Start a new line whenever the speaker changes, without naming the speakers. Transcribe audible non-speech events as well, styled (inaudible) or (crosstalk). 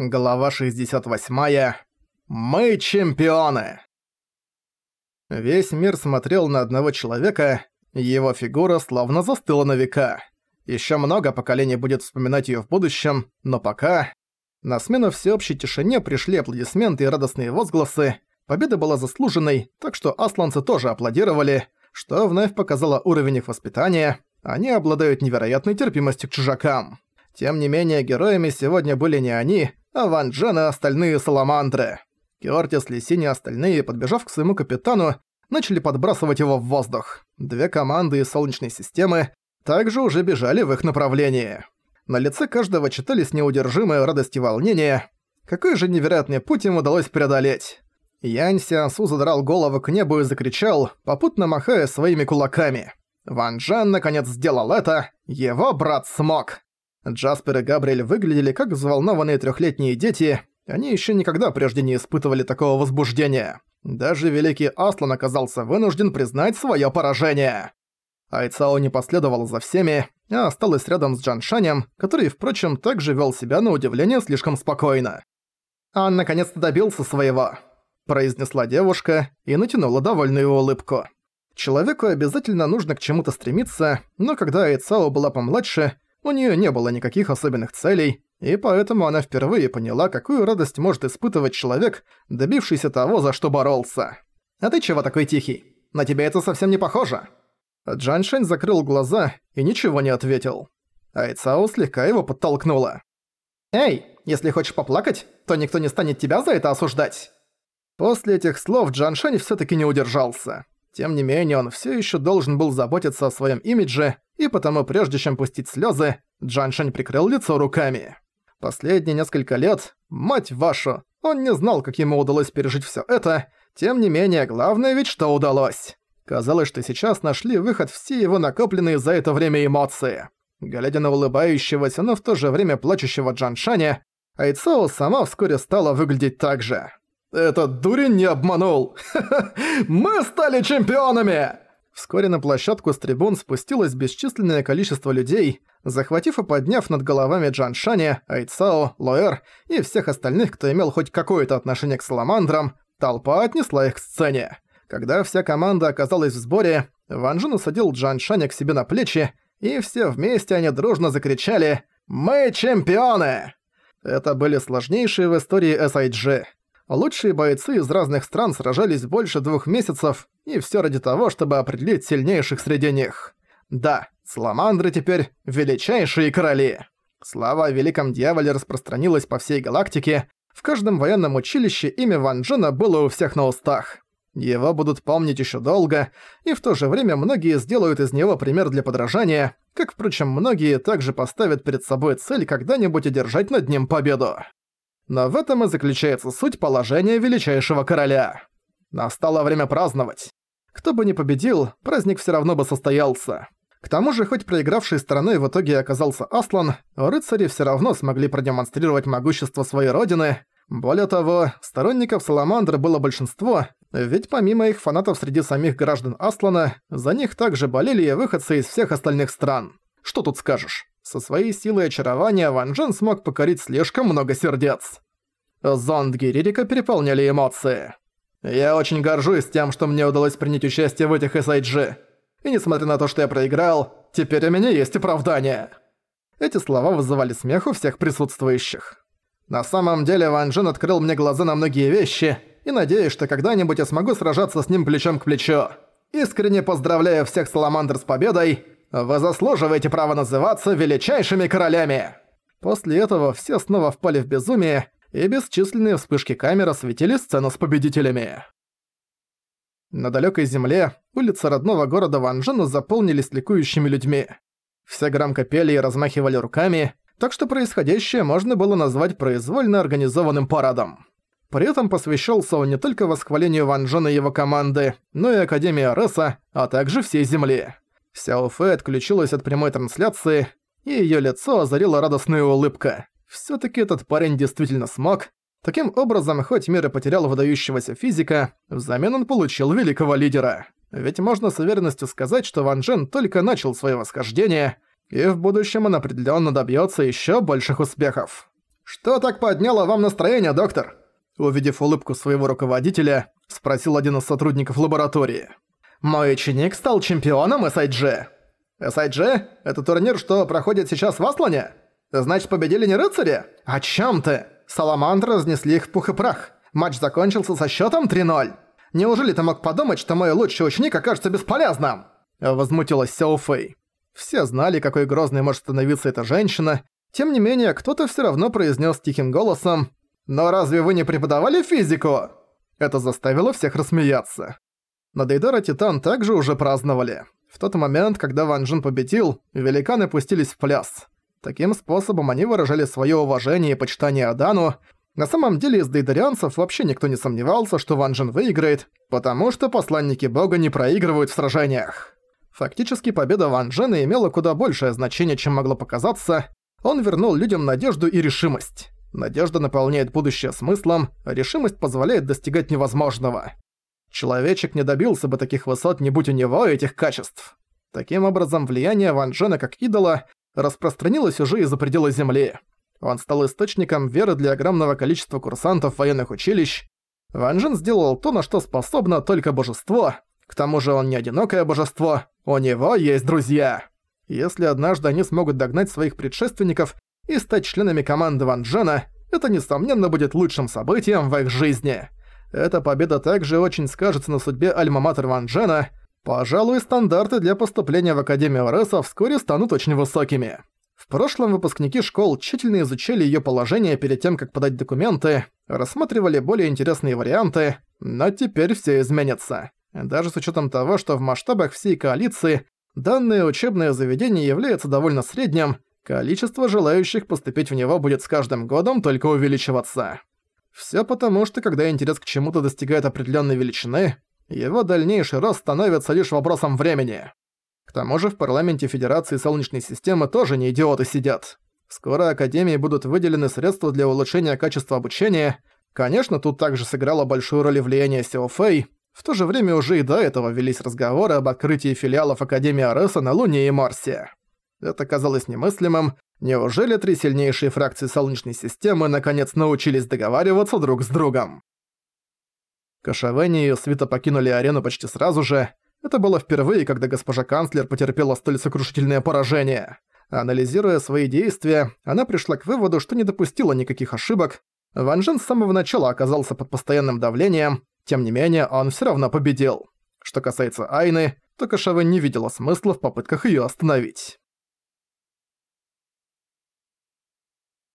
Глава 68. Мы чемпионы! Весь мир смотрел на одного человека, его фигура словно застыла на века. Ещё много поколений будет вспоминать её в будущем, но пока... На смену всеобщей тишине пришли аплодисменты и радостные возгласы. Победа была заслуженной, так что асланцы тоже аплодировали, что вновь показало уровень их воспитания. Они обладают невероятной терпимостью к чужакам. Тем не менее, героями сегодня были не они, а Ван Джен и остальные саламандры. Кёртис, Лисини и остальные, подбежав к своему капитану, начали подбрасывать его в воздух. Две команды из Солнечной системы также уже бежали в их направлении. На лице каждого читались неудержимая радость и волнение. Какой же невероятный путь им удалось преодолеть. Янь Сиансу задрал голову к небу и закричал, попутно махая своими кулаками. Ван Джен наконец сделал это, его брат смог. Джаспер и Габриэль выглядели как взволнованные трехлетние дети, они еще никогда прежде не испытывали такого возбуждения. Даже великий Аслан оказался вынужден признать свое поражение. Айцао не последовал за всеми, а осталась рядом с Джаншанем, который, впрочем, также вел себя на удивление слишком спокойно. «Он наконец-то добился своего», – произнесла девушка и натянула довольную улыбку. Человеку обязательно нужно к чему-то стремиться, но когда Айцао была помладше, у неё не было никаких особенных целей, и поэтому она впервые поняла, какую радость может испытывать человек, добившийся того, за что боролся. «А ты чего такой тихий? На тебя это совсем не похоже». Джан Шэнь закрыл глаза и ничего не ответил. Айцао слегка его подтолкнула. «Эй, если хочешь поплакать, то никто не станет тебя за это осуждать». После этих слов Джан Шэнь всё-таки не удержался. Тем не менее, он все еще должен был заботиться о своем имидже, и потому прежде чем пустить слезы, Джаншань прикрыл лицо руками. Последние несколько лет, мать вашу, он не знал, как ему удалось пережить все это, тем не менее, главное ведь что удалось. Казалось, что сейчас нашли выход все его накопленные за это время эмоции. Глядя на улыбающегося, но в то же время плачущего Джаншаня, Айцао сама вскоре стала выглядеть так же. «Этот дурень не обманул! (laughs) Мы стали чемпионами!» Вскоре на площадку с трибун спустилось бесчисленное количество людей, захватив и подняв над головами Джан Шаня, Айцао, Лоэр и всех остальных, кто имел хоть какое-то отношение к Саламандрам, толпа отнесла их к сцене. Когда вся команда оказалась в сборе, Ван Джен усадил Джан Шаня к себе на плечи, и все вместе они дружно закричали «Мы чемпионы!». Это были сложнейшие в истории SIG. Лучшие бойцы из разных стран сражались больше двух месяцев, и все ради того, чтобы определить сильнейших среди них. Да, Саламандры теперь величайшие короли. Слава о Великом Дьяволе распространилась по всей галактике, в каждом военном училище имя Ван Джена было у всех на устах. Его будут помнить еще долго, и в то же время многие сделают из него пример для подражания, как, впрочем, многие также поставят перед собой цель когда-нибудь одержать над ним победу. Но в этом и заключается суть положения величайшего короля. Настало время праздновать. Кто бы ни победил, праздник все равно бы состоялся. К тому же, хоть проигравшей стороной в итоге оказался Аслан, рыцари все равно смогли продемонстрировать могущество своей родины. Более того, сторонников Саламандр было большинство, ведь помимо их фанатов среди самих граждан Аслана, за них также болели и выходцы из всех остальных стран. Что тут скажешь? Со своей силой очарования Ван Джен смог покорить слишком много сердец. Зонд Гиририка переполняли эмоции. «Я очень горжусь тем, что мне удалось принять участие в этих SIG. И несмотря на то, что я проиграл, теперь у меня есть оправдание». Эти слова вызывали смех у всех присутствующих. На самом деле Ван Джен открыл мне глаза на многие вещи, и надеюсь, что когда-нибудь я смогу сражаться с ним плечом к плечу. Искренне поздравляю всех Саламандр с победой, вы заслуживаете право называться величайшими королями!» После этого все снова впали в безумие, и бесчисленные вспышки камер осветили сцену с победителями. На далекой земле улицы родного города Ванжена заполнились ликующими людьми. Все громко пели и размахивали руками, так что происходящее можно было назвать произвольно организованным парадом. При этом посвящался он не только восхвалению Ван Джена и его команды, но и Академии Ареса, а также всей Земли. Сяо Фэ отключилась от прямой трансляции, и её лицо озарила радостная улыбка. Всё-таки этот парень действительно смог. Таким образом, хоть мир и потерял выдающегося физика, взамен он получил великого лидера. Ведь можно с уверенностью сказать, что Ван Джен только начал своё восхождение, и в будущем он определённо добьётся ещё больших успехов. «Что так подняло вам настроение, доктор?» Увидев улыбку своего руководителя, спросил один из сотрудников лаборатории. «Мой ученик стал чемпионом SIG». «SIG? Это турнир, что проходит сейчас в Аслане? Значит, победили не рыцари? О чем ты? Саламандры разнесли их в пух и прах. Матч закончился со счетом 3-0. Неужели ты мог подумать, что мой лучший ученик окажется бесполезным?» Возмутилась Сяо Фэй. Все знали, какой грозной может становиться эта женщина. Тем не менее, кто-то все равно произнес тихим голосом «Но разве вы не преподавали физику?» Это заставило всех рассмеяться. На Дейдара Титан также уже праздновали. В тот момент, когда Ван Джин победил, великаны пустились в пляс. Таким способом они выражали свое уважение и почитание Адану. На самом деле из дейдарианцев вообще никто не сомневался, что Ван Джин выиграет, потому что посланники бога не проигрывают в сражениях. Фактически победа Ван Джена имела куда большее значение, чем могло показаться. Он вернул людям надежду и решимость. Надежда наполняет будущее смыслом, решимость позволяет достигать невозможного. Человечек не добился бы таких высот, не будь у него этих качеств. Таким образом, влияние Ван Джена как идола распространилось уже и за пределы Земли. Он стал источником веры для огромного количества курсантов военных училищ. Ван Джен сделал то, на что способно только божество. К тому же он не одинокое божество, у него есть друзья. Если однажды они смогут догнать своих предшественников и стать членами команды Ван Джена, это, несомненно, будет лучшим событием в их жизни. Эта победа также очень скажется на судьбе Альма-Матер Ван Джена. Пожалуй, стандарты для поступления в Академию РСа вскоре станут очень высокими. В прошлом выпускники школ тщательно изучали её положение перед тем, как подать документы, рассматривали более интересные варианты, но теперь всё изменится. Даже с учётом того, что в масштабах всей коалиции данное учебное заведение является довольно средним, количество желающих поступить в него будет с каждым годом только увеличиваться. Всё потому, что когда интерес к чему-то достигает определенной величины, его дальнейший рост становится лишь вопросом времени. К тому же в парламенте Федерации Солнечной системы тоже не идиоты сидят. Скоро Академии будут выделены средства для улучшения качества обучения. Конечно, тут также сыграло большую роль влияние Сяо Фэй. В то же время уже и до этого велись разговоры об открытии филиалов Академии Ареса на Луне и Марсе. Это казалось немыслимым. Неужели три сильнейшие фракции Солнечной системы наконец научились договариваться друг с другом? Кашавени и Свита покинули арену почти сразу же. Это было впервые, когда госпожа канцлер потерпела столь сокрушительное поражение. Анализируя свои действия, она пришла к выводу, что не допустила никаких ошибок. Ван Джен с самого начала оказался под постоянным давлением, тем не менее он всё равно победил. Что касается Айны, то Кашавен не видела смысла в попытках её остановить.